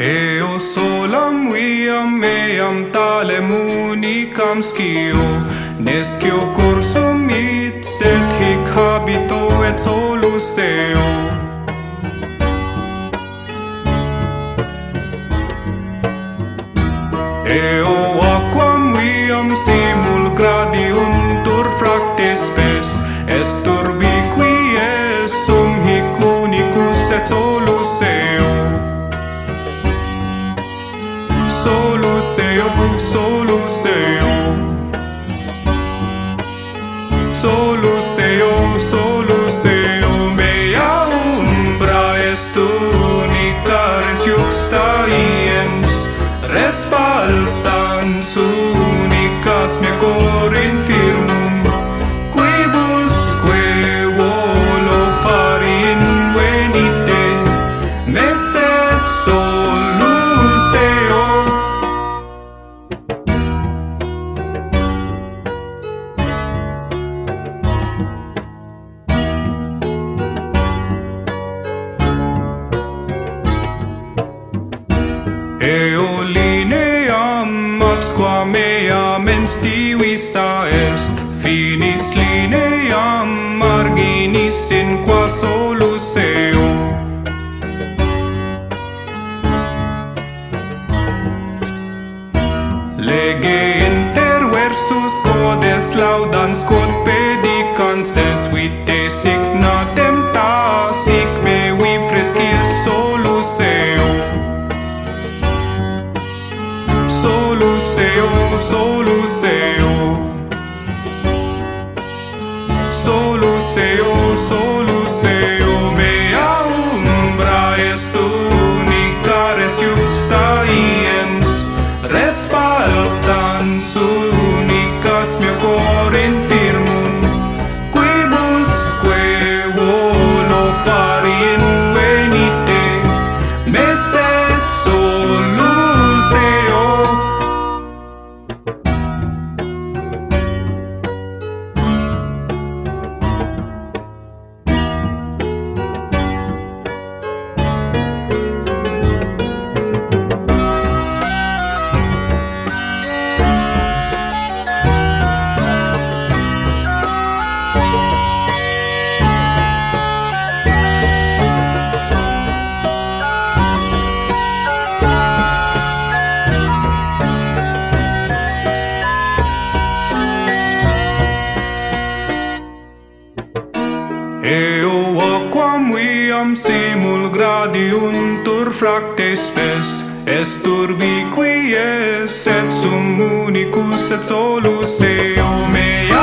Eo solam viam meam talem unicam scio, nescio cursum it, sed hic habito et solus eo. Eo aquam viam simul gradiuntur fractes spes, estur solução, solução. Solução, solução, meia umbra est unica res juxta iens. Respa Eolineam max qua mea mens divisa est. Finis lineam marginis in qua solus eo Lege inter versus codes laudans quod pedicans es vite signatem ta sic Soluceo, soluceo. Soluceo, soluceo. quam viam simul gradiuntur fracte spes. Est urbi qui es et sum unicus et solus eum ea